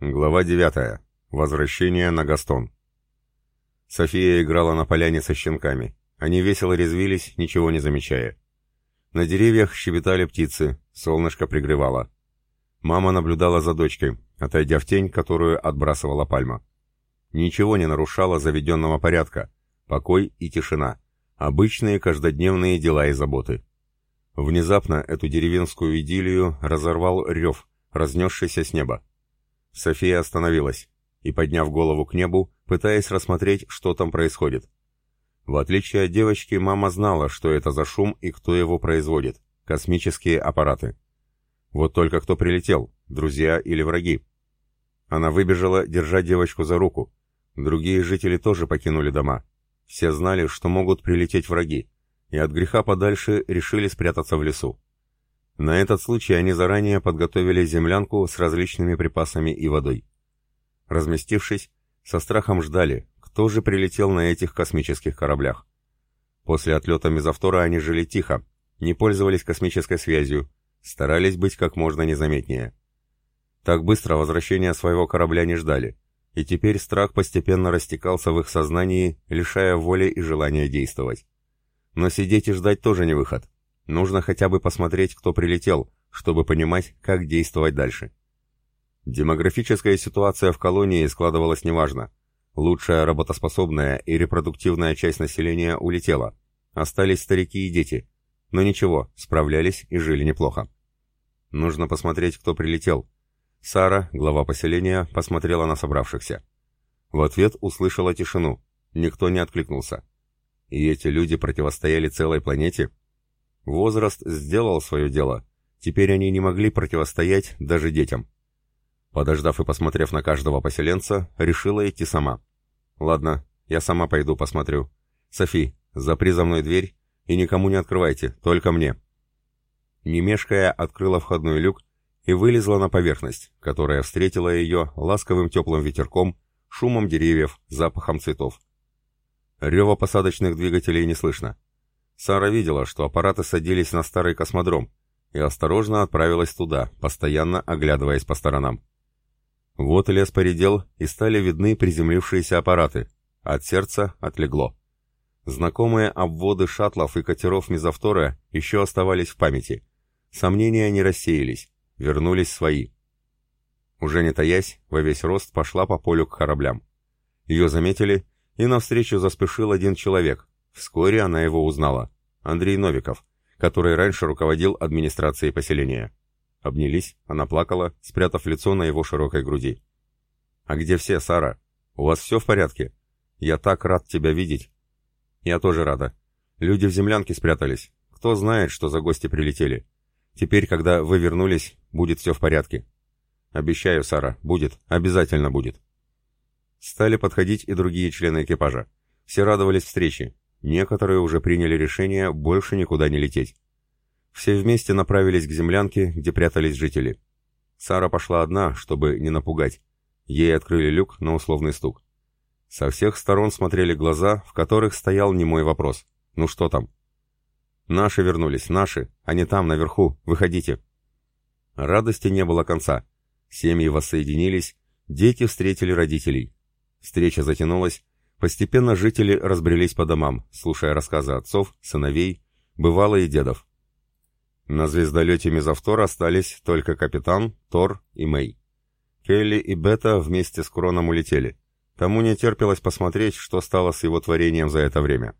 Глава 9. Возвращение на Гастон. София играла на поляне со щенками. Они весело резвились, ничего не замечая. На деревьях щебетали птицы, солнышко пригревало. Мама наблюдала за дочкой, отойдя в тень, которую отбрасывала пальма. Ничего не нарушало заведенного порядка, покой и тишина, обычные каждодневные дела и заботы. Внезапно эту деревенскую идиллию разорвал рев, разнесшийся с неба. София остановилась и, подняв голову к небу, пытаясь рассмотреть, что там происходит. В отличие от девочки, мама знала, что это за шум и кто его производит — космические аппараты. Вот только кто прилетел, друзья или враги. Она выбежала, держа девочку за руку. Другие жители тоже покинули дома. Все знали, что могут прилететь враги, и от греха подальше решили спрятаться в лесу. На этот случай они заранее подготовили землянку с различными припасами и водой. Разместившись, со страхом ждали, кто же прилетел на этих космических кораблях. После отлета мезовтора они жили тихо, не пользовались космической связью, старались быть как можно незаметнее. Так быстро возвращения своего корабля не ждали, и теперь страх постепенно растекался в их сознании, лишая воли и желания действовать. Но сидеть и ждать тоже не выход. Нужно хотя бы посмотреть, кто прилетел, чтобы понимать, как действовать дальше. Демографическая ситуация в колонии складывалась неважно. Лучшая работоспособная и репродуктивная часть населения улетела. Остались старики и дети. Но ничего, справлялись и жили неплохо. Нужно посмотреть, кто прилетел. Сара, глава поселения, посмотрела на собравшихся. В ответ услышала тишину. Никто не откликнулся. И эти люди противостояли целой планете? Возраст сделал свое дело. Теперь они не могли противостоять даже детям. Подождав и посмотрев на каждого поселенца, решила идти сама. «Ладно, я сама пойду посмотрю. Софи, запри за мной дверь и никому не открывайте, только мне». Не мешкая, открыла входной люк и вылезла на поверхность, которая встретила ее ласковым теплым ветерком, шумом деревьев, запахом цветов. Рева посадочных двигателей не слышно. Сара видела, что аппараты садились на старый космодром, и осторожно отправилась туда, постоянно оглядываясь по сторонам. Вот лес поредел, и стали видны приземлившиеся аппараты. От сердца отлегло. Знакомые обводы шаттлов и катеров мезовтора еще оставались в памяти. Сомнения не рассеялись, вернулись свои. Уже не таясь, во весь рост пошла по полю к кораблям. Ее заметили, и навстречу заспешил один человек, Вскоре она его узнала. Андрей Новиков, который раньше руководил администрацией поселения. Обнялись, она плакала, спрятав лицо на его широкой груди. «А где все, Сара? У вас все в порядке? Я так рад тебя видеть». «Я тоже рада. Люди в землянке спрятались. Кто знает, что за гости прилетели. Теперь, когда вы вернулись, будет все в порядке». «Обещаю, Сара, будет, обязательно будет». Стали подходить и другие члены экипажа. Все радовались встрече, Некоторые уже приняли решение больше никуда не лететь. Все вместе направились к землянке, где прятались жители. Сара пошла одна, чтобы не напугать. Ей открыли люк на условный стук. Со всех сторон смотрели глаза, в которых стоял немой вопрос. «Ну что там?» «Наши вернулись, наши. Они там, наверху. Выходите». Радости не было конца. Семьи воссоединились, дети встретили родителей. Встреча затянулась, Постепенно жители разбрелись по домам, слушая рассказы отцов, сыновей, бывало и дедов. На звездолете Мезовтор остались только капитан, Тор и Мэй. Келли и Бета вместе с Кроном улетели. Тому не терпелось посмотреть, что стало с его творением за это время.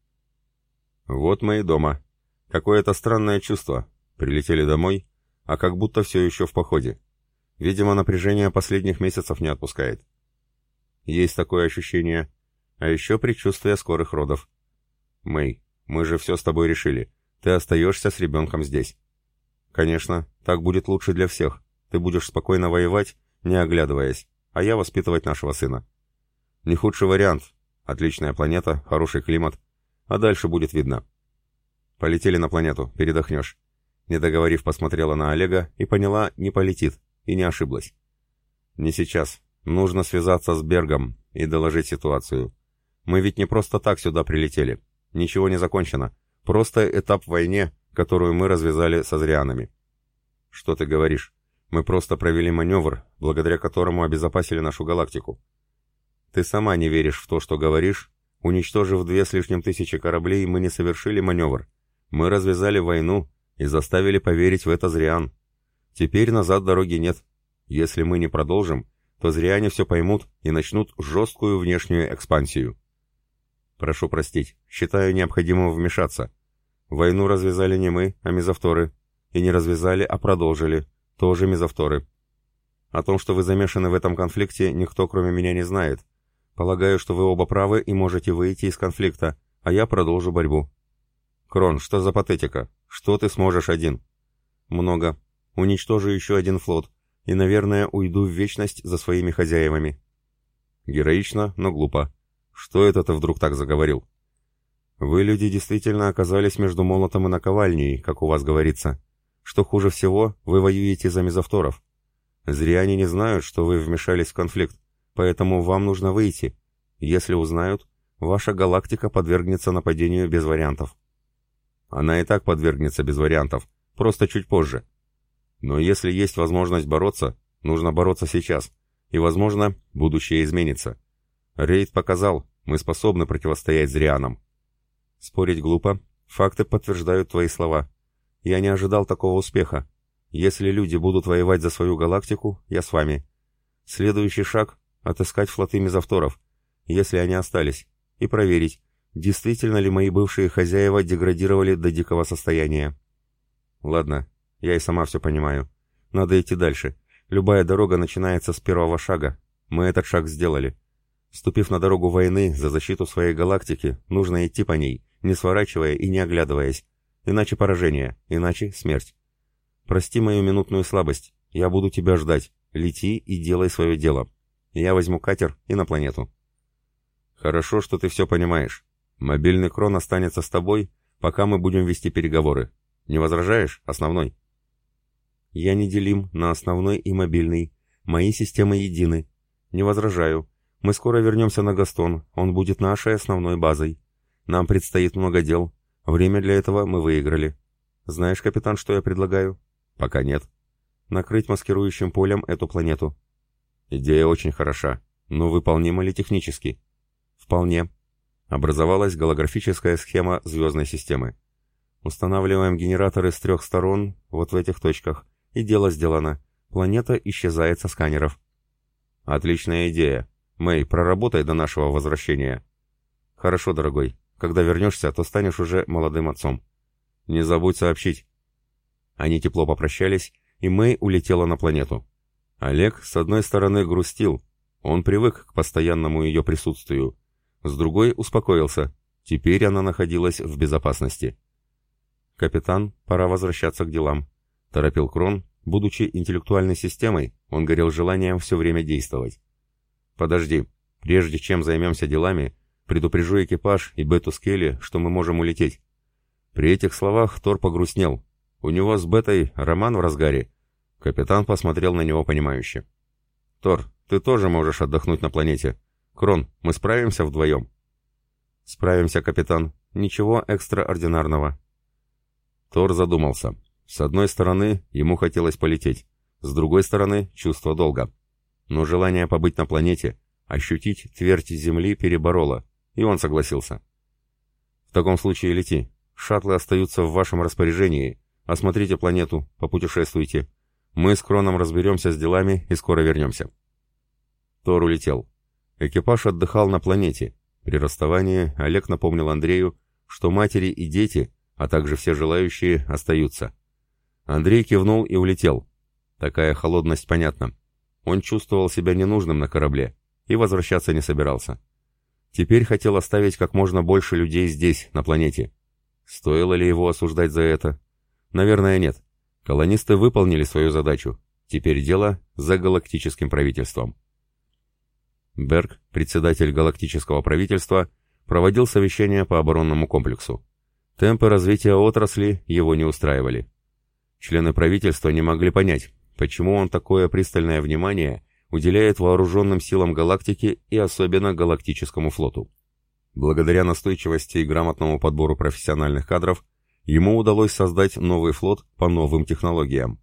Вот мы и дома. Какое-то странное чувство. Прилетели домой, а как будто все еще в походе. Видимо, напряжение последних месяцев не отпускает. Есть такое ощущение, а еще предчувствие скорых родов. Мэй, мы же все с тобой решили. Ты остаешься с ребенком здесь. Конечно, так будет лучше для всех. Ты будешь спокойно воевать, не оглядываясь, а я воспитывать нашего сына. Не худший вариант. Отличная планета, хороший климат. А дальше будет видно. Полетели на планету, передохнешь. Не договорив, посмотрела на Олега и поняла, не полетит, и не ошиблась. Не сейчас. Нужно связаться с Бергом и доложить ситуацию. Мы ведь не просто так сюда прилетели. Ничего не закончено. Просто этап в войне, которую мы развязали со зрианами. Что ты говоришь? Мы просто провели маневр, благодаря которому обезопасили нашу галактику. Ты сама не веришь в то, что говоришь. Уничтожив две с лишним тысячи кораблей, мы не совершили маневр. Мы развязали войну и заставили поверить в это Зриан. Теперь назад дороги нет. Если мы не продолжим, то Зриане все поймут и начнут жесткую внешнюю экспансию. Прошу простить, считаю необходимым вмешаться. Войну развязали не мы, а мезовторы. И не развязали, а продолжили. Тоже мезовторы. О том, что вы замешаны в этом конфликте, никто кроме меня не знает. Полагаю, что вы оба правы и можете выйти из конфликта, а я продолжу борьбу. Крон, что за патетика? Что ты сможешь один? Много. Уничтожу еще один флот. И, наверное, уйду в вечность за своими хозяевами. Героично, но глупо. Что это ты вдруг так заговорил? Вы, люди, действительно оказались между молотом и наковальней, как у вас говорится. Что хуже всего, вы воюете за мезовторов. Зря они не знают, что вы вмешались в конфликт, поэтому вам нужно выйти. Если узнают, ваша галактика подвергнется нападению без вариантов. Она и так подвергнется без вариантов, просто чуть позже. Но если есть возможность бороться, нужно бороться сейчас, и, возможно, будущее изменится. Рейд показал, мы способны противостоять зрианам. Спорить глупо. Факты подтверждают твои слова. Я не ожидал такого успеха. Если люди будут воевать за свою галактику, я с вами. Следующий шаг — отыскать флоты мезовторов, если они остались, и проверить, действительно ли мои бывшие хозяева деградировали до дикого состояния. Ладно, я и сама все понимаю. Надо идти дальше. Любая дорога начинается с первого шага. Мы этот шаг сделали. Ступив на дорогу войны за защиту своей галактики, нужно идти по ней, не сворачивая и не оглядываясь. Иначе поражение, иначе смерть. Прости мою минутную слабость. Я буду тебя ждать. Лети и делай свое дело. Я возьму катер и на планету. Хорошо, что ты все понимаешь. Мобильный крон останется с тобой, пока мы будем вести переговоры. Не возражаешь, основной? Я не делим на основной и мобильный. Мои системы едины. Не возражаю. Мы скоро вернемся на Гастон. Он будет нашей основной базой. Нам предстоит много дел. Время для этого мы выиграли. Знаешь, капитан, что я предлагаю? Пока нет. Накрыть маскирующим полем эту планету. Идея очень хороша. Но выполнима ли технически? Вполне. Образовалась голографическая схема звездной системы. Устанавливаем генераторы с трех сторон, вот в этих точках, и дело сделано. Планета исчезает со сканеров. Отличная идея. Мэй, проработай до нашего возвращения. Хорошо, дорогой. Когда вернешься, то станешь уже молодым отцом. Не забудь сообщить». Они тепло попрощались, и Мэй улетела на планету. Олег, с одной стороны, грустил. Он привык к постоянному ее присутствию. С другой, успокоился. Теперь она находилась в безопасности. «Капитан, пора возвращаться к делам», — торопил Крон. Будучи интеллектуальной системой, он горел желанием все время действовать. «Подожди. Прежде чем займемся делами, Предупрежу экипаж и Бету Скелли, что мы можем улететь». При этих словах Тор погрустнел. У него с Бетой роман в разгаре. Капитан посмотрел на него понимающе. «Тор, ты тоже можешь отдохнуть на планете. Крон, мы справимся вдвоем?» «Справимся, капитан. Ничего экстраординарного». Тор задумался. С одной стороны, ему хотелось полететь. С другой стороны, чувство долга. Но желание побыть на планете, ощутить твердь земли перебороло и он согласился. «В таком случае лети. Шаттлы остаются в вашем распоряжении. Осмотрите планету, попутешествуйте. Мы с Кроном разберемся с делами и скоро вернемся». Тор улетел. Экипаж отдыхал на планете. При расставании Олег напомнил Андрею, что матери и дети, а также все желающие, остаются. Андрей кивнул и улетел. Такая холодность понятна. Он чувствовал себя ненужным на корабле и возвращаться не собирался. Теперь хотел оставить как можно больше людей здесь, на планете. Стоило ли его осуждать за это? Наверное, нет. Колонисты выполнили свою задачу. Теперь дело за галактическим правительством. Берг, председатель галактического правительства, проводил совещание по оборонному комплексу. Темпы развития отрасли его не устраивали. Члены правительства не могли понять, почему он такое пристальное внимание уделяет вооруженным силам галактики и особенно галактическому флоту. Благодаря настойчивости и грамотному подбору профессиональных кадров, ему удалось создать новый флот по новым технологиям.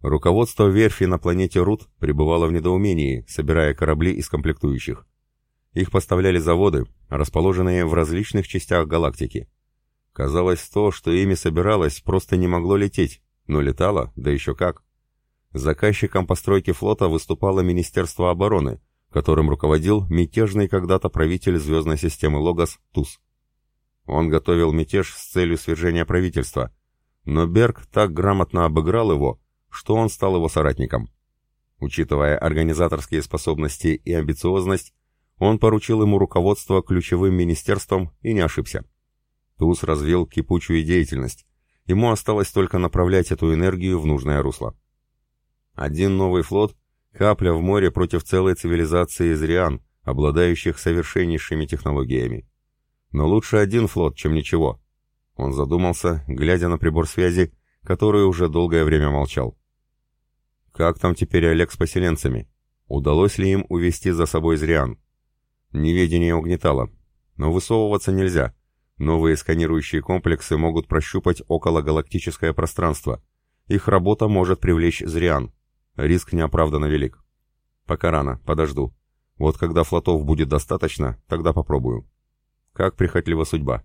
Руководство верфи на планете Рут пребывало в недоумении, собирая корабли из комплектующих. Их поставляли заводы, расположенные в различных частях галактики. Казалось, то, что ими собиралось, просто не могло лететь, но летало, да еще как. Заказчиком постройки флота выступало Министерство обороны, которым руководил мятежный когда-то правитель звездной системы Логос Туз. Он готовил мятеж с целью свержения правительства, но Берг так грамотно обыграл его, что он стал его соратником. Учитывая организаторские способности и амбициозность, он поручил ему руководство ключевым министерством и не ошибся. Туз развил кипучую деятельность. Ему осталось только направлять эту энергию в нужное русло. Один новый флот — капля в море против целой цивилизации Зриан, обладающих совершеннейшими технологиями. Но лучше один флот, чем ничего. Он задумался, глядя на прибор связи, который уже долгое время молчал. Как там теперь Олег с поселенцами? Удалось ли им увести за собой Зриан? Неведение угнетало. Но высовываться нельзя. Новые сканирующие комплексы могут прощупать окологалактическое пространство. Их работа может привлечь Зриан. Риск неоправданно велик. Пока рано, подожду. Вот когда флотов будет достаточно, тогда попробую. Как прихотлива судьба.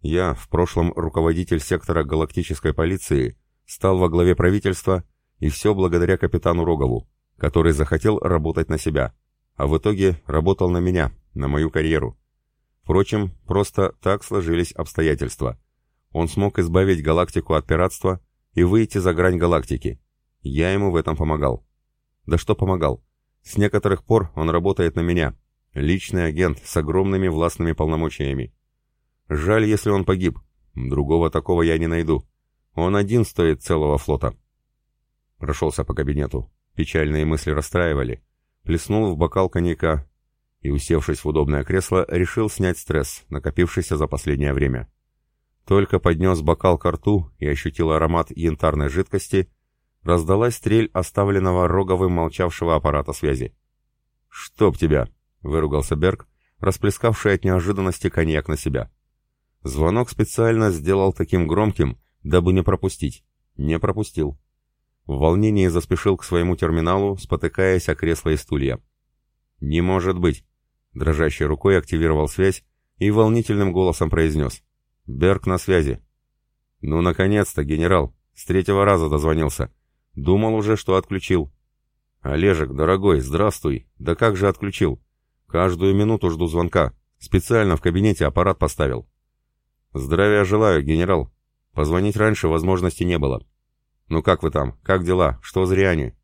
Я, в прошлом руководитель сектора галактической полиции, стал во главе правительства и все благодаря капитану Рогову, который захотел работать на себя, а в итоге работал на меня, на мою карьеру. Впрочем, просто так сложились обстоятельства. Он смог избавить галактику от пиратства и выйти за грань галактики. Я ему в этом помогал. Да что помогал? С некоторых пор он работает на меня. Личный агент с огромными властными полномочиями. Жаль, если он погиб. Другого такого я не найду. Он один стоит целого флота. Прошелся по кабинету. Печальные мысли расстраивали. Плеснул в бокал коньяка и, усевшись в удобное кресло, решил снять стресс, накопившийся за последнее время. Только поднес бокал к рту и ощутил аромат янтарной жидкости, раздалась стрель оставленного роговым молчавшего аппарата связи. «Чтоб тебя!» — выругался Берг, расплескавший от неожиданности коньяк на себя. Звонок специально сделал таким громким, дабы не пропустить. Не пропустил. В волнении заспешил к своему терминалу, спотыкаясь о кресла и стулья. «Не может быть!» Дрожащей рукой активировал связь и волнительным голосом произнес. «Берг на связи». «Ну, наконец-то, генерал! С третьего раза дозвонился. Думал уже, что отключил». «Олежек, дорогой, здравствуй! Да как же отключил? Каждую минуту жду звонка. Специально в кабинете аппарат поставил». «Здравия желаю, генерал. Позвонить раньше возможности не было. «Ну как вы там? Как дела? Что зря они?»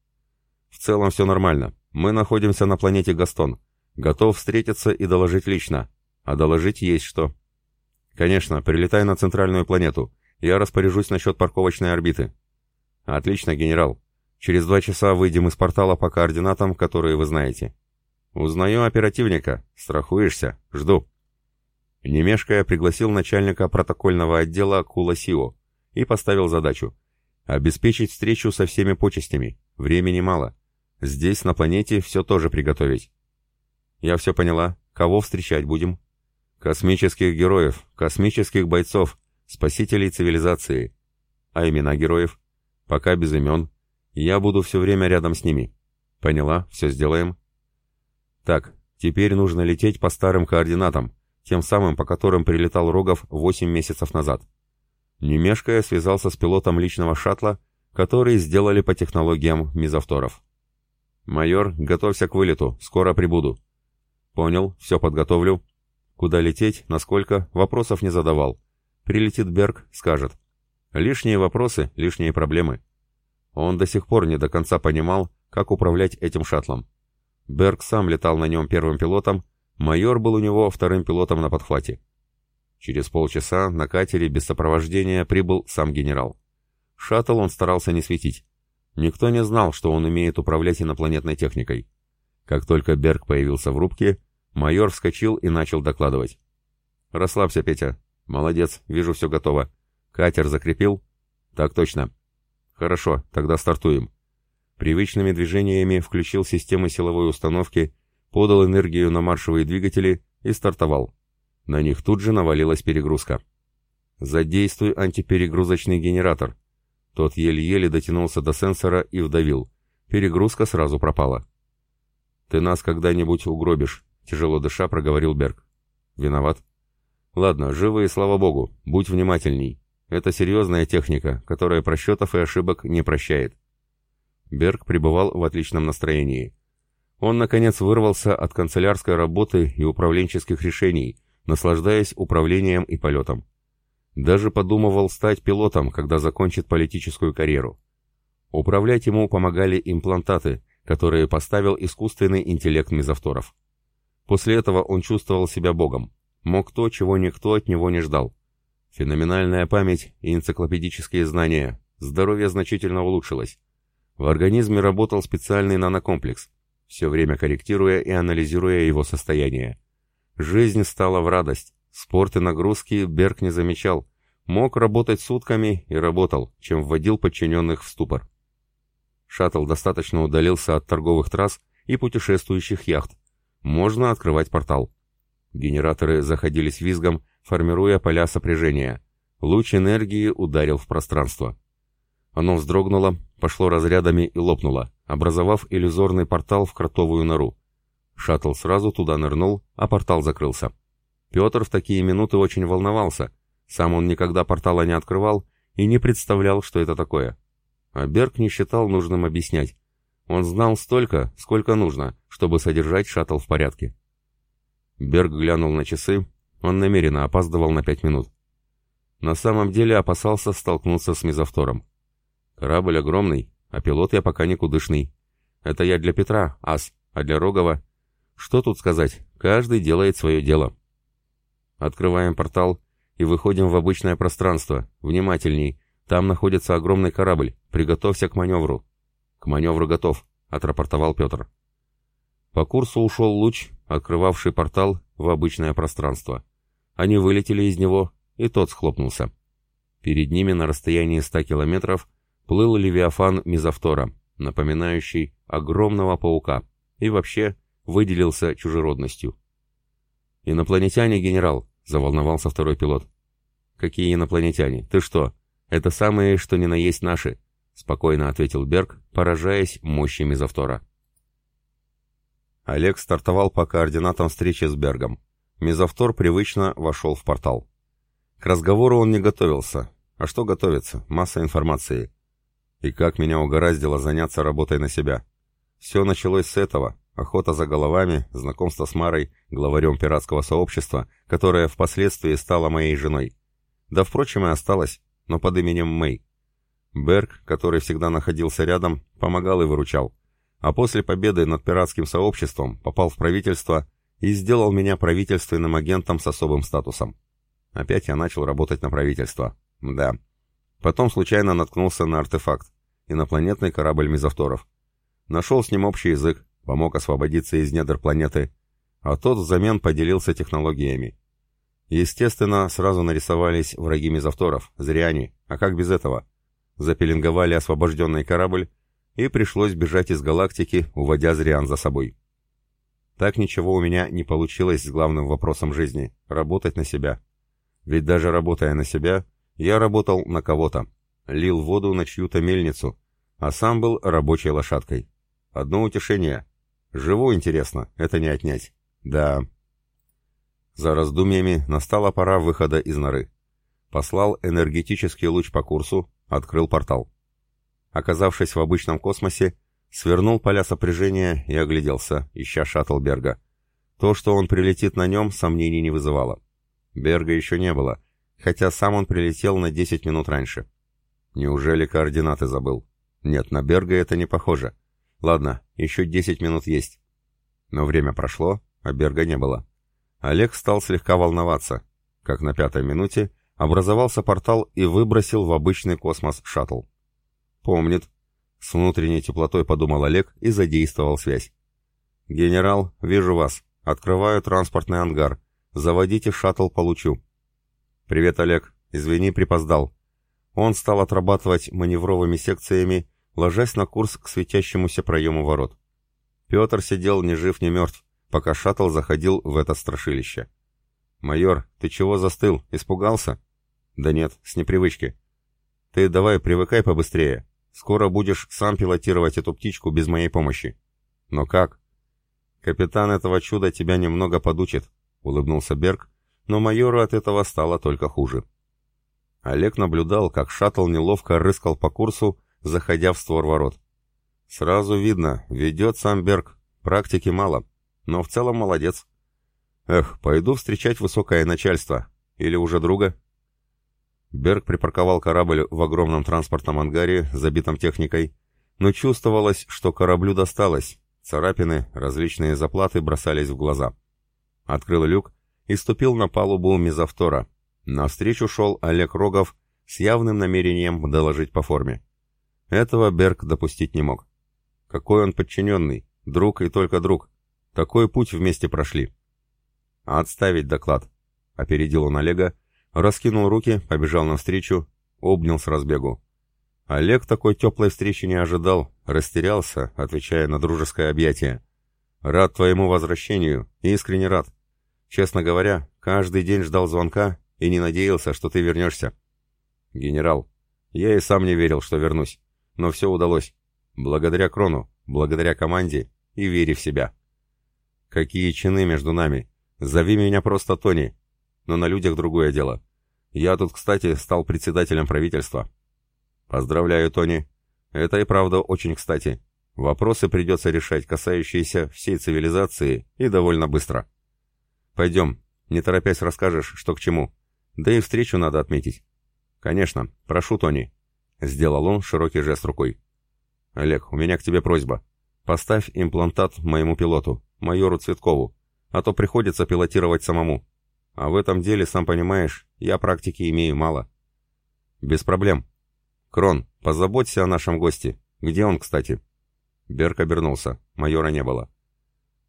«В целом все нормально. Мы находимся на планете Гастон. Готов встретиться и доложить лично. А доложить есть что». «Конечно, прилетай на центральную планету. Я распоряжусь насчет парковочной орбиты». «Отлично, генерал. Через два часа выйдем из портала по координатам, которые вы знаете». «Узнаю оперативника. Страхуешься? Жду». Немешкая пригласил начальника протокольного отдела Кула Сио и поставил задачу Обеспечить встречу со всеми почестями. Времени мало. Здесь, на планете, все тоже приготовить. Я все поняла. Кого встречать будем? Космических героев, космических бойцов, спасителей цивилизации. А имена героев? Пока без имен. Я буду все время рядом с ними. Поняла, все сделаем. Так, теперь нужно лететь по старым координатам, тем самым, по которым прилетал Рогов 8 месяцев назад. Не мешкая, связался с пилотом личного шаттла, который сделали по технологиям мизавторов. «Майор, готовься к вылету, скоро прибуду». «Понял, все подготовлю». «Куда лететь, насколько?» Вопросов не задавал. Прилетит Берг, скажет. Лишние вопросы, лишние проблемы. Он до сих пор не до конца понимал, как управлять этим шаттлом. Берг сам летал на нем первым пилотом, майор был у него вторым пилотом на подхвате. Через полчаса на катере без сопровождения прибыл сам генерал. Шаттл он старался не светить. Никто не знал, что он умеет управлять инопланетной техникой. Как только Берг появился в рубке, майор вскочил и начал докладывать. «Расслабься, Петя. Молодец, вижу, все готово. Катер закрепил?» «Так точно». «Хорошо, тогда стартуем». Привычными движениями включил системы силовой установки, подал энергию на маршевые двигатели и стартовал. На них тут же навалилась перегрузка. «Задействуй антиперегрузочный генератор». Тот еле-еле дотянулся до сенсора и вдавил. Перегрузка сразу пропала. «Ты нас когда-нибудь угробишь», — тяжело дыша проговорил Берг. «Виноват?» «Ладно, живы и слава богу, будь внимательней. Это серьезная техника, которая просчетов и ошибок не прощает». Берг пребывал в отличном настроении. Он, наконец, вырвался от канцелярской работы и управленческих решений, наслаждаясь управлением и полетом. Даже подумывал стать пилотом, когда закончит политическую карьеру. Управлять ему помогали имплантаты, которые поставил искусственный интеллект мезовторов. После этого он чувствовал себя богом, мог то, чего никто от него не ждал. Феноменальная память и энциклопедические знания, здоровье значительно улучшилось. В организме работал специальный нанокомплекс, все время корректируя и анализируя его состояние. Жизнь стала в радость, спорт и нагрузки Берг не замечал, мог работать сутками и работал, чем вводил подчиненных в ступор. Шаттл достаточно удалился от торговых трасс и путешествующих яхт. Можно открывать портал. Генераторы заходились визгом, формируя поля сопряжения. Луч энергии ударил в пространство. Оно вздрогнуло, пошло разрядами и лопнуло, образовав иллюзорный портал в кротовую нору. Шаттл сразу туда нырнул, а портал закрылся. Петр в такие минуты очень волновался. Сам он никогда портала не открывал и не представлял, что это такое. А Берг не считал нужным объяснять. Он знал столько, сколько нужно, чтобы содержать шаттл в порядке. Берг глянул на часы, он намеренно опаздывал на пять минут. На самом деле опасался столкнуться с мезовтором. Корабль огромный, а пилот я пока никудышный. Это я для Петра, ас, а для Рогова... Что тут сказать, каждый делает свое дело. Открываем портал и выходим в обычное пространство. Внимательней, там находится огромный корабль. Приготовься к маневру. К маневру готов, отрапортовал Петр. По курсу ушел луч, открывавший портал в обычное пространство. Они вылетели из него, и тот схлопнулся. Перед ними на расстоянии ста километров плыл левиафан Мизавтора, напоминающий огромного паука, и вообще выделился чужеродностью. «Инопланетяне, генерал!» — заволновался второй пилот. «Какие инопланетяне? Ты что, «Это самые, что ни на есть наши», — спокойно ответил Берг, поражаясь мощи мезовтора. Олег стартовал по координатам встречи с Бергом. Мезовтор привычно вошел в портал. К разговору он не готовился. А что готовиться? Масса информации. И как меня угораздило заняться работой на себя. Все началось с этого. Охота за головами, знакомство с Марой, главарем пиратского сообщества, которое впоследствии стало моей женой. Да, впрочем, и осталось но под именем Мэй. Берг, который всегда находился рядом, помогал и выручал. А после победы над пиратским сообществом попал в правительство и сделал меня правительственным агентом с особым статусом. Опять я начал работать на правительство. Да. Потом случайно наткнулся на артефакт. Инопланетный корабль мезовторов. Нашел с ним общий язык, помог освободиться из недр планеты, а тот взамен поделился технологиями. Естественно, сразу нарисовались враги мезовторов, зря они, а как без этого? Запеленговали освобожденный корабль, и пришлось бежать из галактики, уводя Зриан за собой. Так ничего у меня не получилось с главным вопросом жизни — работать на себя. Ведь даже работая на себя, я работал на кого-то, лил воду на чью-то мельницу, а сам был рабочей лошадкой. Одно утешение. Живу интересно, это не отнять. Да, за раздумьями настала пора выхода из норы. Послал энергетический луч по курсу, открыл портал. Оказавшись в обычном космосе, свернул поля сопряжения и огляделся, ища шаттл Берга. То, что он прилетит на нем, сомнений не вызывало. Берга еще не было, хотя сам он прилетел на 10 минут раньше. Неужели координаты забыл? Нет, на Берга это не похоже. Ладно, еще 10 минут есть. Но время прошло, а Берга не было. Олег стал слегка волноваться. Как на пятой минуте образовался портал и выбросил в обычный космос шаттл. «Помнит». С внутренней теплотой подумал Олег и задействовал связь. «Генерал, вижу вас. Открываю транспортный ангар. Заводите шаттл, получу». «Привет, Олег. Извини, припоздал». Он стал отрабатывать маневровыми секциями, ложась на курс к светящемуся проему ворот. Петр сидел ни жив, ни мертв пока шаттл заходил в это страшилище. «Майор, ты чего застыл? Испугался?» «Да нет, с непривычки». Ты давай привыкай побыстрее. Скоро будешь сам пилотировать эту птичку без моей помощи. Но как? Капитан этого чуда тебя немного подучит, улыбнулся Берг, но майору от этого стало только хуже. Олег наблюдал, как шаттл неловко рыскал по курсу, заходя в створ ворот. Сразу видно, ведет сам Берг, практики мало, но в целом молодец. Эх, пойду встречать высокое начальство. Или уже друга? Берг припарковал корабль в огромном транспортном ангаре, забитом техникой, но чувствовалось, что кораблю досталось. Царапины, различные заплаты бросались в глаза. Открыл люк и ступил на палубу мезовтора. Навстречу шел Олег Рогов с явным намерением доложить по форме. Этого Берг допустить не мог. Какой он подчиненный, друг и только друг. Такой путь вместе прошли. «Отставить доклад», — опередил он Олега, раскинул руки, побежал навстречу, обнял с разбегу. Олег такой теплой встречи не ожидал, растерялся, отвечая на дружеское объятие. «Рад твоему возвращению, искренне рад. Честно говоря, каждый день ждал звонка и не надеялся, что ты вернешься». «Генерал, я и сам не верил, что вернусь, но все удалось. Благодаря Крону, благодаря команде и вере в себя». «Какие чины между нами? Зови меня просто Тони, но на людях другое дело. Я тут, кстати, стал председателем правительства. Поздравляю, Тони. Это и правда очень кстати. Вопросы придется решать, касающиеся всей цивилизации, и довольно быстро. Пойдем, не торопясь расскажешь, что к чему. Да и встречу надо отметить. Конечно, прошу, Тони. Сделал он широкий жест рукой. Олег, у меня к тебе просьба. Поставь имплантат моему пилоту, майору Цветкову, а то приходится пилотировать самому. А в этом деле, сам понимаешь, я практики имею мало. Без проблем. Крон, позаботься о нашем госте. Где он, кстати? Берг обернулся. Майора не было.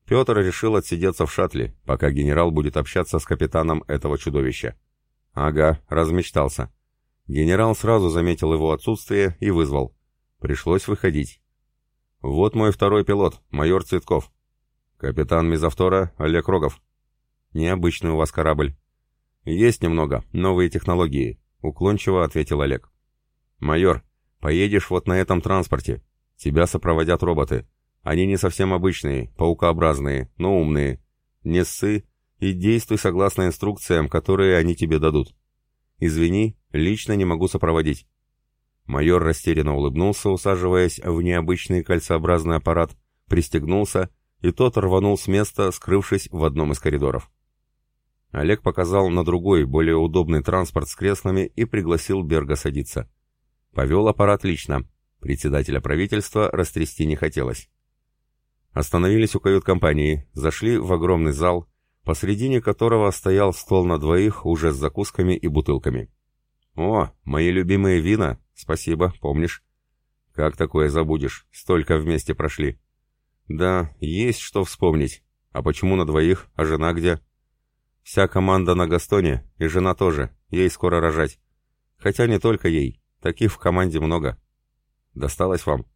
Петр решил отсидеться в шаттле, пока генерал будет общаться с капитаном этого чудовища. Ага, размечтался. Генерал сразу заметил его отсутствие и вызвал. Пришлось выходить. Вот мой второй пилот, майор Цветков. Капитан мизавтора Олег Рогов. Необычный у вас корабль. Есть немного, новые технологии, уклончиво ответил Олег. Майор, поедешь вот на этом транспорте. Тебя сопроводят роботы. Они не совсем обычные, паукообразные, но умные. Не ссы и действуй согласно инструкциям, которые они тебе дадут. Извини, лично не могу сопроводить. Майор растерянно улыбнулся, усаживаясь в необычный кольцеобразный аппарат, пристегнулся, и тот рванул с места, скрывшись в одном из коридоров. Олег показал на другой, более удобный транспорт с креслами и пригласил Берга садиться. Повел аппарат лично. Председателя правительства растрясти не хотелось. Остановились у кают-компании, зашли в огромный зал, посредине которого стоял стол на двоих уже с закусками и бутылками. «О, мои любимые вина! Спасибо, помнишь?» «Как такое забудешь? Столько вместе прошли». «Да, есть что вспомнить. А почему на двоих? А жена где?» Вся команда на Гастоне, и жена тоже, ей скоро рожать. Хотя не только ей, таких в команде много. Досталось вам?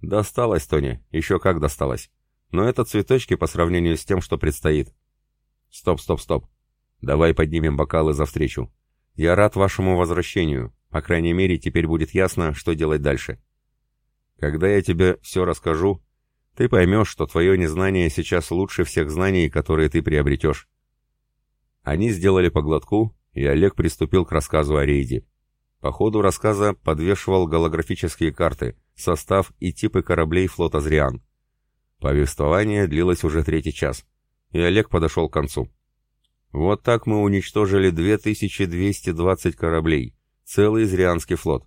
Досталось, Тони, еще как досталось. Но это цветочки по сравнению с тем, что предстоит. Стоп, стоп, стоп. Давай поднимем бокалы за встречу. Я рад вашему возвращению. По крайней мере, теперь будет ясно, что делать дальше. Когда я тебе все расскажу, ты поймешь, что твое незнание сейчас лучше всех знаний, которые ты приобретешь. Они сделали по глотку, и Олег приступил к рассказу о рейде. По ходу рассказа подвешивал голографические карты, состав и типы кораблей флота «Зриан». Повествование длилось уже третий час, и Олег подошел к концу. Вот так мы уничтожили 2220 кораблей, целый Зрианский флот.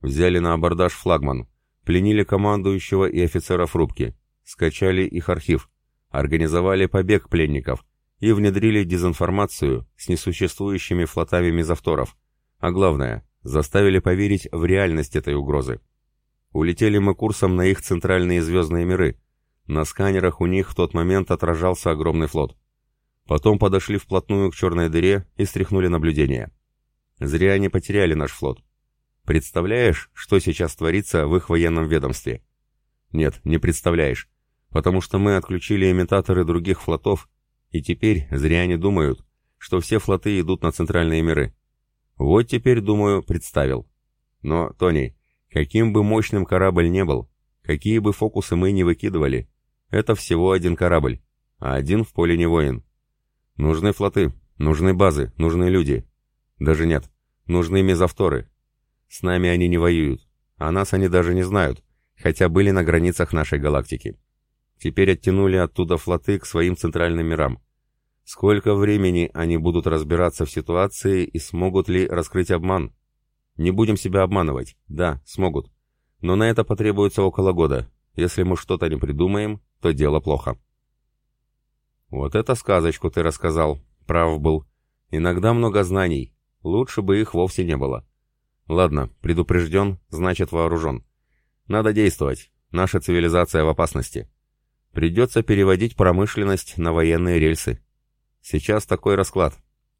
Взяли на абордаж флагман, пленили командующего и офицеров рубки, скачали их архив, организовали побег пленников, и внедрили дезинформацию с несуществующими флотами мезовторов, а главное, заставили поверить в реальность этой угрозы. Улетели мы курсом на их центральные звездные миры. На сканерах у них в тот момент отражался огромный флот. Потом подошли вплотную к черной дыре и стряхнули наблюдение. Зря они потеряли наш флот. Представляешь, что сейчас творится в их военном ведомстве? Нет, не представляешь, потому что мы отключили имитаторы других флотов и теперь зря они думают, что все флоты идут на центральные миры. Вот теперь, думаю, представил. Но, Тони, каким бы мощным корабль не был, какие бы фокусы мы ни выкидывали, это всего один корабль, а один в поле не воин. Нужны флоты, нужны базы, нужны люди. Даже нет, нужны мезовторы. С нами они не воюют, а нас они даже не знают, хотя были на границах нашей галактики. Теперь оттянули оттуда флоты к своим центральным мирам. Сколько времени они будут разбираться в ситуации и смогут ли раскрыть обман? Не будем себя обманывать. Да, смогут. Но на это потребуется около года. Если мы что-то не придумаем, то дело плохо. Вот это сказочку ты рассказал. Прав был. Иногда много знаний. Лучше бы их вовсе не было. Ладно, предупрежден, значит вооружен. Надо действовать. Наша цивилизация в опасности. Придется переводить промышленность на военные рельсы. Сейчас такой расклад.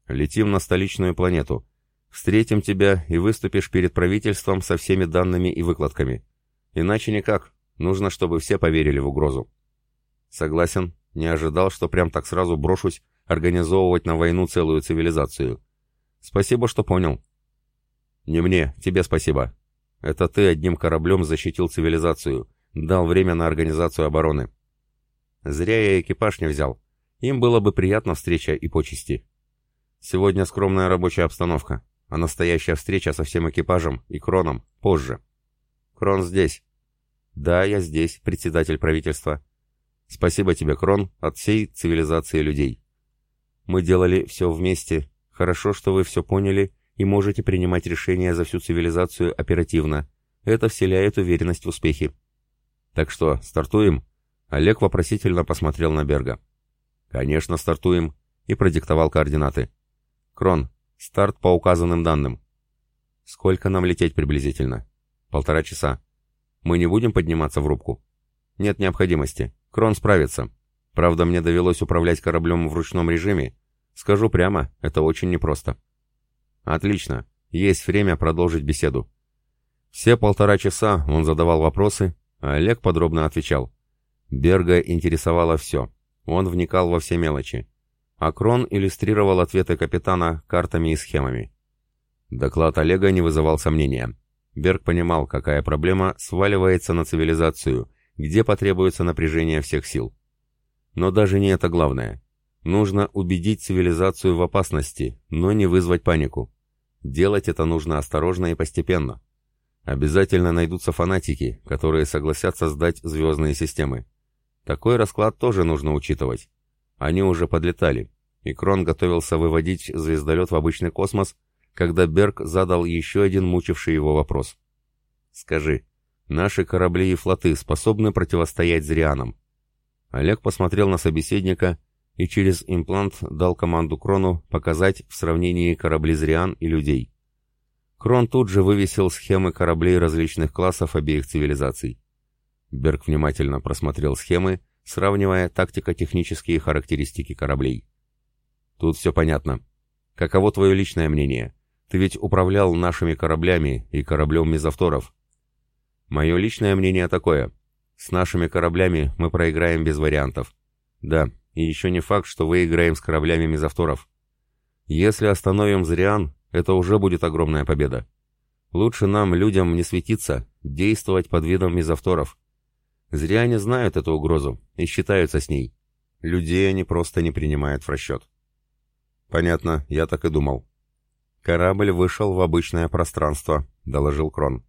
Летим на столичную планету. Встретим тебя и выступишь перед правительством со всеми данными и выкладками. Иначе никак. Нужно, чтобы все поверили в угрозу. Согласен. Не ожидал, что прям так сразу брошусь организовывать на войну целую цивилизацию. Спасибо, что понял. Не мне, тебе спасибо. Это ты одним кораблем защитил цивилизацию, дал время на организацию обороны. Зря я экипаж не взял. Им было бы приятна встреча и почести. Сегодня скромная рабочая обстановка, а настоящая встреча со всем экипажем и Кроном позже. Крон здесь. Да, я здесь, председатель правительства. Спасибо тебе, Крон, от всей цивилизации людей. Мы делали все вместе. Хорошо, что вы все поняли и можете принимать решения за всю цивилизацию оперативно. Это вселяет уверенность в успехе. Так что, стартуем? Олег вопросительно посмотрел на Берга. «Конечно, стартуем», и продиктовал координаты. «Крон, старт по указанным данным». «Сколько нам лететь приблизительно?» «Полтора часа». «Мы не будем подниматься в рубку?» «Нет необходимости. Крон справится. Правда, мне довелось управлять кораблем в ручном режиме. Скажу прямо, это очень непросто». «Отлично. Есть время продолжить беседу». Все полтора часа он задавал вопросы, а Олег подробно отвечал. Берга интересовало все. Он вникал во все мелочи. А Крон иллюстрировал ответы капитана картами и схемами. Доклад Олега не вызывал сомнения. Берг понимал, какая проблема сваливается на цивилизацию, где потребуется напряжение всех сил. Но даже не это главное. Нужно убедить цивилизацию в опасности, но не вызвать панику. Делать это нужно осторожно и постепенно. Обязательно найдутся фанатики, которые согласятся сдать звездные системы. Такой расклад тоже нужно учитывать. Они уже подлетали, и Крон готовился выводить звездолет в обычный космос, когда Берг задал еще один мучивший его вопрос. «Скажи, наши корабли и флоты способны противостоять Зрианам?» Олег посмотрел на собеседника и через имплант дал команду Крону показать в сравнении корабли Зриан и людей. Крон тут же вывесил схемы кораблей различных классов обеих цивилизаций. Берг внимательно просмотрел схемы, сравнивая тактико-технические характеристики кораблей. «Тут все понятно. Каково твое личное мнение? Ты ведь управлял нашими кораблями и кораблем мезовторов». «Мое личное мнение такое. С нашими кораблями мы проиграем без вариантов. Да, и еще не факт, что выиграем с кораблями мезовторов. Если остановим Зриан, это уже будет огромная победа. Лучше нам, людям, не светиться, действовать под видом мезовторов. Зря они знают эту угрозу и считаются с ней. Людей они просто не принимают в расчет. Понятно, я так и думал. Корабль вышел в обычное пространство, доложил Крон.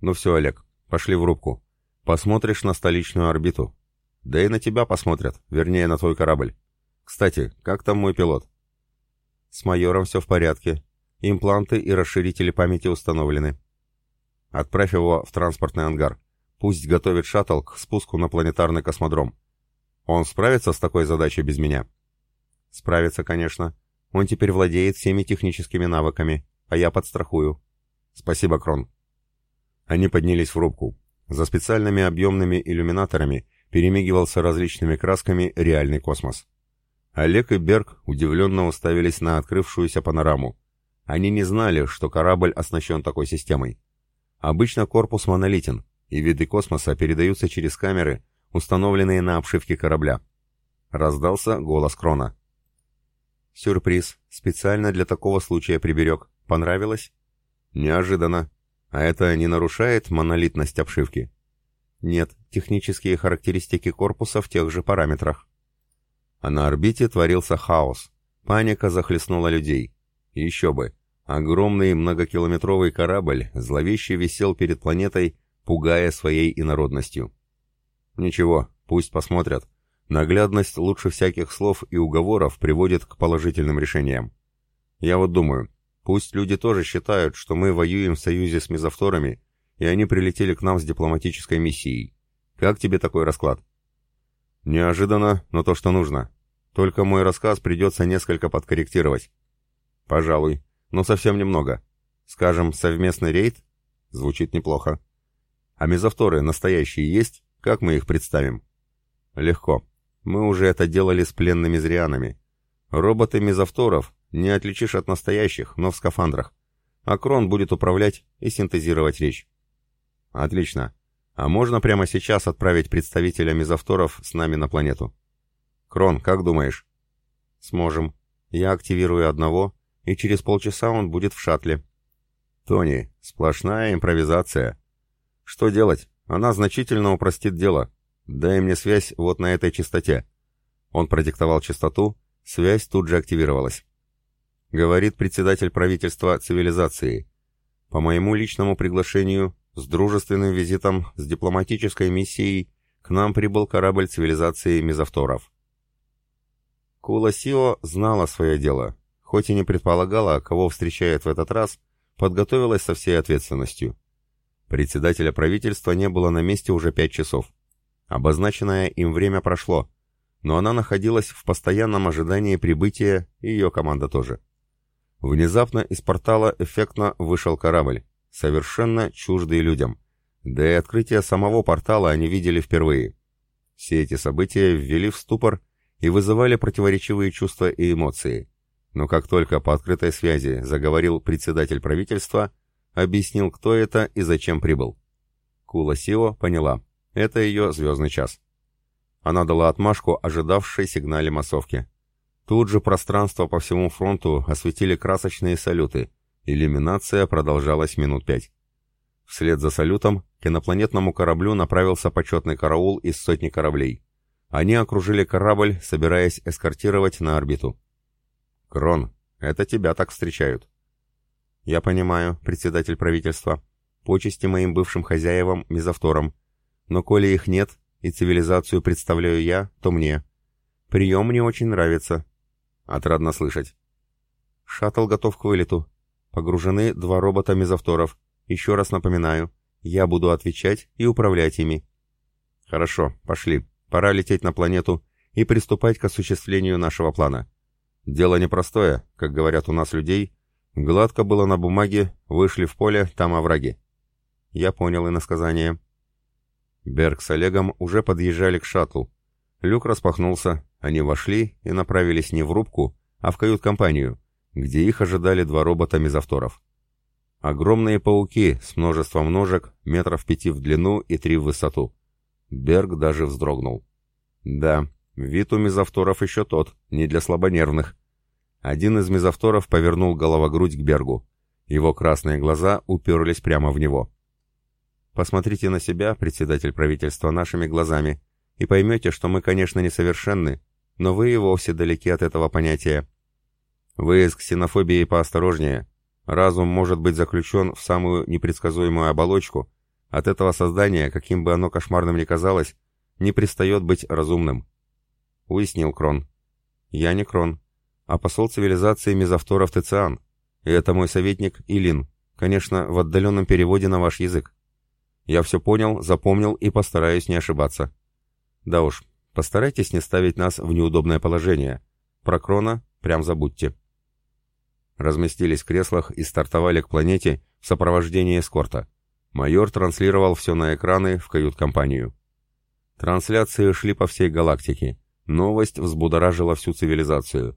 Ну все, Олег, пошли в рубку. Посмотришь на столичную орбиту. Да и на тебя посмотрят, вернее, на твой корабль. Кстати, как там мой пилот? С майором все в порядке. Импланты и расширители памяти установлены. Отправь его в транспортный ангар. Пусть готовит шаттл к спуску на планетарный космодром. Он справится с такой задачей без меня? Справится, конечно. Он теперь владеет всеми техническими навыками, а я подстрахую. Спасибо, Крон. Они поднялись в рубку. За специальными объемными иллюминаторами перемигивался различными красками реальный космос. Олег и Берг удивленно уставились на открывшуюся панораму. Они не знали, что корабль оснащен такой системой. Обычно корпус монолитен, и виды космоса передаются через камеры, установленные на обшивке корабля. Раздался голос Крона. «Сюрприз. Специально для такого случая приберег. Понравилось?» «Неожиданно. А это не нарушает монолитность обшивки? Нет, технические характеристики корпуса в тех же параметрах. А на орбите творился хаос. Паника захлестнула людей. Еще бы. Огромный многокилометровый корабль зловеще висел перед планетой, пугая своей инородностью. Ничего, пусть посмотрят. Наглядность лучше всяких слов и уговоров приводит к положительным решениям. Я вот думаю, пусть люди тоже считают, что мы воюем в союзе с мезовторами, и они прилетели к нам с дипломатической миссией. Как тебе такой расклад? Неожиданно, но то, что нужно. Только мой рассказ придется несколько подкорректировать. Пожалуй, но совсем немного. Скажем, совместный рейд? Звучит неплохо. А мезовторы настоящие есть? Как мы их представим? Легко. Мы уже это делали с пленными зрианами. Роботы мезовторов не отличишь от настоящих, но в скафандрах. А Крон будет управлять и синтезировать речь. Отлично. А можно прямо сейчас отправить представителя мезовторов с нами на планету? Крон, как думаешь? Сможем. Я активирую одного, и через полчаса он будет в шаттле. Тони, сплошная импровизация. Что делать? Она значительно упростит дело. Дай мне связь вот на этой частоте. Он продиктовал частоту, связь тут же активировалась. Говорит председатель правительства цивилизации. По моему личному приглашению, с дружественным визитом, с дипломатической миссией, к нам прибыл корабль цивилизации мезовторов. Кула Сио знала свое дело, хоть и не предполагала, кого встречает в этот раз, подготовилась со всей ответственностью. Председателя правительства не было на месте уже пять часов. Обозначенное им время прошло, но она находилась в постоянном ожидании прибытия, и ее команда тоже. Внезапно из портала эффектно вышел корабль, совершенно чуждый людям. Да и открытие самого портала они видели впервые. Все эти события ввели в ступор и вызывали противоречивые чувства и эмоции. Но как только по открытой связи заговорил председатель правительства, объяснил, кто это и зачем прибыл. Кула Сио поняла, это ее звездный час. Она дала отмашку ожидавшей сигнале массовки. Тут же пространство по всему фронту осветили красочные салюты. Иллюминация продолжалась минут пять. Вслед за салютом к инопланетному кораблю направился почетный караул из сотни кораблей. Они окружили корабль, собираясь эскортировать на орбиту. «Крон, это тебя так встречают». «Я понимаю, председатель правительства. Почести моим бывшим хозяевам, мезовторам. Но коли их нет, и цивилизацию представляю я, то мне. Прием мне очень нравится». «Отрадно слышать». «Шаттл готов к вылету. Погружены два робота мезовторов. Еще раз напоминаю, я буду отвечать и управлять ими». «Хорошо, пошли. Пора лететь на планету и приступать к осуществлению нашего плана. Дело непростое, как говорят у нас людей. Гладко было на бумаге, вышли в поле, там овраги. Я понял иносказание. Берг с Олегом уже подъезжали к шаттлу. Люк распахнулся, они вошли и направились не в рубку, а в кают-компанию, где их ожидали два робота мезовторов. Огромные пауки с множеством ножек, метров пяти в длину и три в высоту. Берг даже вздрогнул. Да, вид у мезовторов еще тот, не для слабонервных. Один из мезовторов повернул головогрудь к Бергу. Его красные глаза уперлись прямо в него. «Посмотрите на себя, председатель правительства, нашими глазами, и поймете, что мы, конечно, несовершенны, но вы и вовсе далеки от этого понятия. Вы с ксенофобией поосторожнее. Разум может быть заключен в самую непредсказуемую оболочку. От этого создания, каким бы оно кошмарным ни казалось, не пристает быть разумным». Уяснил Крон. «Я не Крон а посол цивилизации мезовторов Тециан. И это мой советник Илин, конечно, в отдаленном переводе на ваш язык. Я все понял, запомнил и постараюсь не ошибаться. Да уж, постарайтесь не ставить нас в неудобное положение. Про Крона прям забудьте. Разместились в креслах и стартовали к планете в сопровождении эскорта. Майор транслировал все на экраны в кают-компанию. Трансляции шли по всей галактике. Новость взбудоражила всю цивилизацию.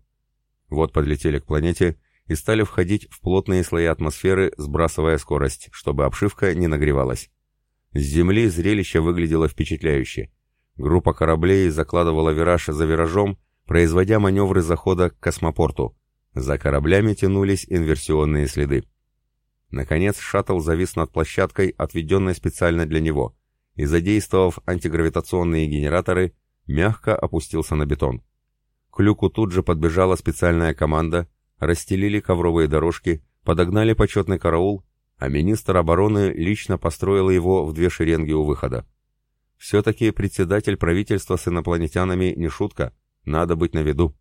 Вот подлетели к планете и стали входить в плотные слои атмосферы, сбрасывая скорость, чтобы обшивка не нагревалась. С Земли зрелище выглядело впечатляюще. Группа кораблей закладывала вираж за виражом, производя маневры захода к космопорту. За кораблями тянулись инверсионные следы. Наконец шаттл завис над площадкой, отведенной специально для него, и, задействовав антигравитационные генераторы, мягко опустился на бетон. К люку тут же подбежала специальная команда, расстелили ковровые дорожки, подогнали почетный караул, а министр обороны лично построил его в две шеренги у выхода. Все-таки председатель правительства с инопланетянами не шутка, надо быть на виду.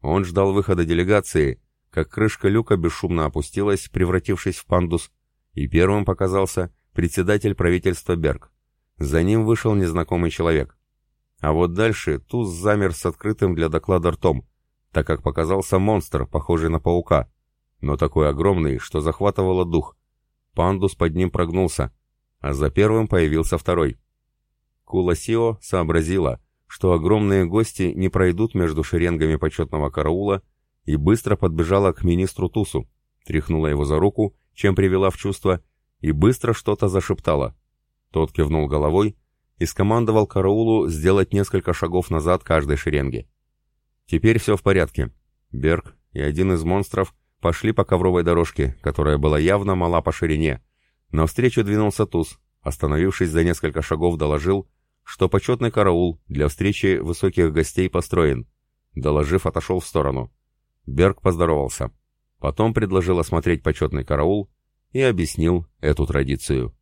Он ждал выхода делегации, как крышка люка бесшумно опустилась, превратившись в пандус, и первым показался председатель правительства Берг. За ним вышел незнакомый человек. А вот дальше Туз замер с открытым для доклада ртом, так как показался монстр, похожий на паука, но такой огромный, что захватывало дух. Пандус под ним прогнулся, а за первым появился второй. Куласио сообразила, что огромные гости не пройдут между шеренгами почетного караула и быстро подбежала к министру Тусу, тряхнула его за руку, чем привела в чувство, и быстро что-то зашептала. Тот кивнул головой и скомандовал караулу сделать несколько шагов назад каждой шеренге. Теперь все в порядке. Берг и один из монстров пошли по ковровой дорожке, которая была явно мала по ширине. Навстречу двинулся Туз, остановившись за несколько шагов, доложил, что почетный караул для встречи высоких гостей построен. Доложив, отошел в сторону. Берг поздоровался. Потом предложил осмотреть почетный караул и объяснил эту традицию.